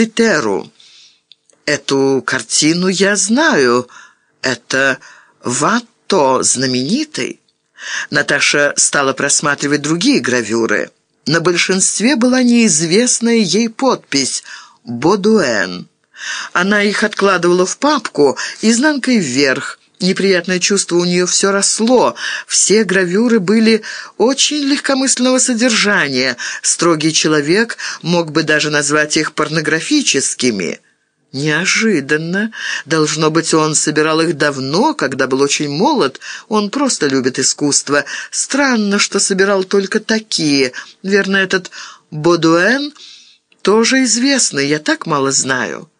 Цитеру. Эту картину я знаю. Это Ватто знаменитый. Наташа стала просматривать другие гравюры. На большинстве была неизвестная ей подпись «Бодуэн». Она их откладывала в папку изнанкой вверх. Неприятное чувство у нее все росло. Все гравюры были очень легкомысленного содержания. Строгий человек мог бы даже назвать их порнографическими. Неожиданно. Должно быть, он собирал их давно, когда был очень молод. Он просто любит искусство. Странно, что собирал только такие. Верно, этот Бодуэн тоже известный, я так мало знаю.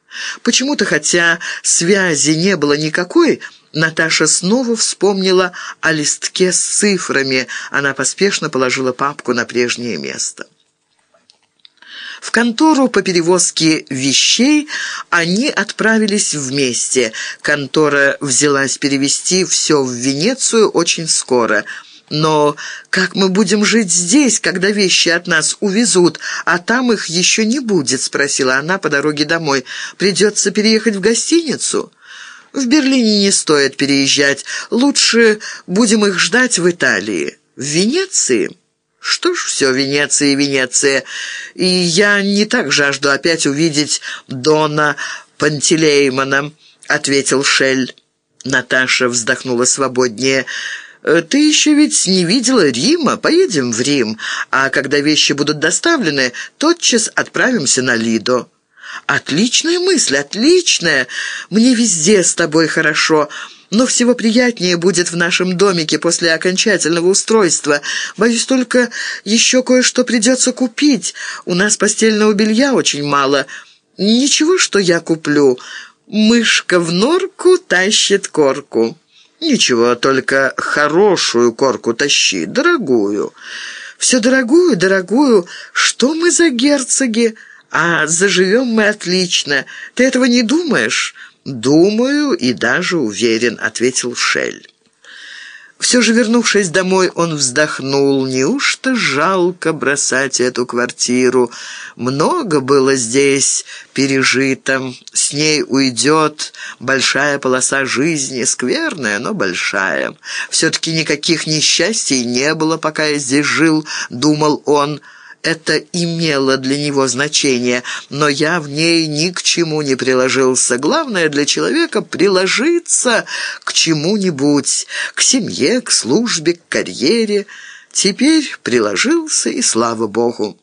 Почему-то, хотя связи не было никакой, Наташа снова вспомнила о листке с цифрами. Она поспешно положила папку на прежнее место. В контору по перевозке вещей они отправились вместе. Контора взялась перевести все в Венецию очень скоро. Но как мы будем жить здесь, когда вещи от нас увезут, а там их еще не будет?» — спросила она по дороге домой. «Придется переехать в гостиницу?» «В Берлине не стоит переезжать. Лучше будем их ждать в Италии. В Венеции?» «Что ж, все Венеция и Венеция. И я не так жажду опять увидеть Дона Пантелеймона», — ответил Шель. Наташа вздохнула свободнее. «Э, «Ты еще ведь не видела Рима? Поедем в Рим, а когда вещи будут доставлены, тотчас отправимся на Лидо». «Отличная мысль, отличная! Мне везде с тобой хорошо». Но всего приятнее будет в нашем домике после окончательного устройства. Боюсь, только еще кое-что придется купить. У нас постельного белья очень мало. Ничего, что я куплю. Мышка в норку тащит корку. Ничего, только хорошую корку тащи, дорогую. Все дорогую, дорогую. Что мы за герцоги? А заживем мы отлично. Ты этого не думаешь?» «Думаю и даже уверен», — ответил Шель. Все же, вернувшись домой, он вздохнул. Неужто жалко бросать эту квартиру? Много было здесь пережито. С ней уйдет большая полоса жизни, скверная, но большая. Все-таки никаких несчастий не было, пока я здесь жил, думал он это имело для него значение, но я в ней ни к чему не приложился. Главное для человека — приложиться к чему-нибудь, к семье, к службе, к карьере. Теперь приложился, и слава богу.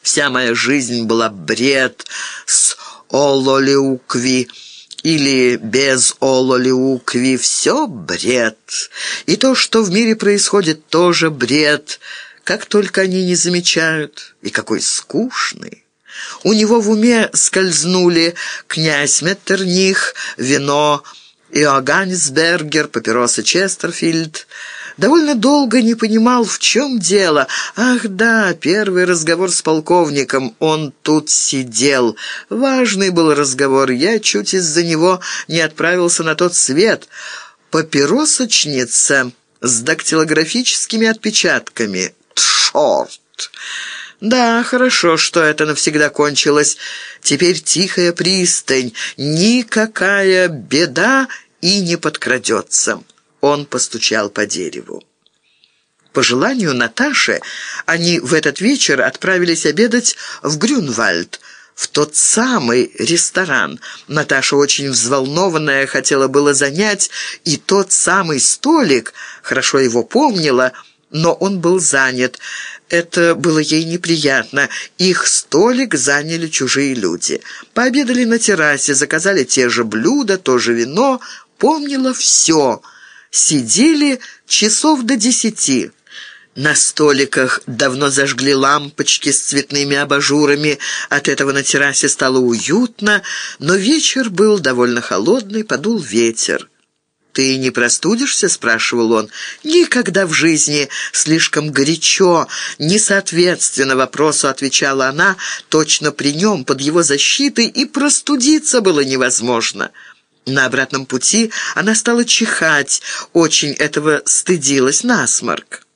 Вся моя жизнь была бред с Ололеукви, или без Ололеукви, все бред. И то, что в мире происходит, тоже бред — как только они не замечают, и какой скучный. У него в уме скользнули князь Меттерних, вино Иоганнисбергер, папиросы Честерфильд. Довольно долго не понимал, в чем дело. Ах да, первый разговор с полковником. Он тут сидел. Важный был разговор. Я чуть из-за него не отправился на тот свет. Папиросочница с дактилографическими отпечатками черт!» «Да, хорошо, что это навсегда кончилось. Теперь тихая пристань, никакая беда и не подкрадется». Он постучал по дереву. По желанию Наташи, они в этот вечер отправились обедать в Грюнвальд, в тот самый ресторан. Наташа, очень взволнованная, хотела было занять и тот самый столик, хорошо его помнила, но он был занят. Это было ей неприятно. Их столик заняли чужие люди. Пообедали на террасе, заказали те же блюда, то же вино. Помнила все. Сидели часов до десяти. На столиках давно зажгли лампочки с цветными абажурами. От этого на террасе стало уютно, но вечер был довольно холодный, подул ветер. «Ты не простудишься?» — спрашивал он. «Никогда в жизни слишком горячо, несоответственно вопросу», — отвечала она, точно при нем, под его защитой, и простудиться было невозможно. На обратном пути она стала чихать, очень этого стыдилась насморк.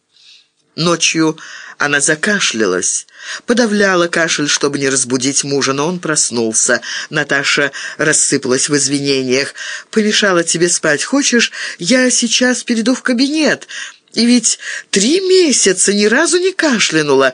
Ночью Она закашлялась, подавляла кашель, чтобы не разбудить мужа, но он проснулся. Наташа рассыпалась в извинениях. «Помешала тебе спать. Хочешь, я сейчас перейду в кабинет? И ведь три месяца ни разу не кашлянула».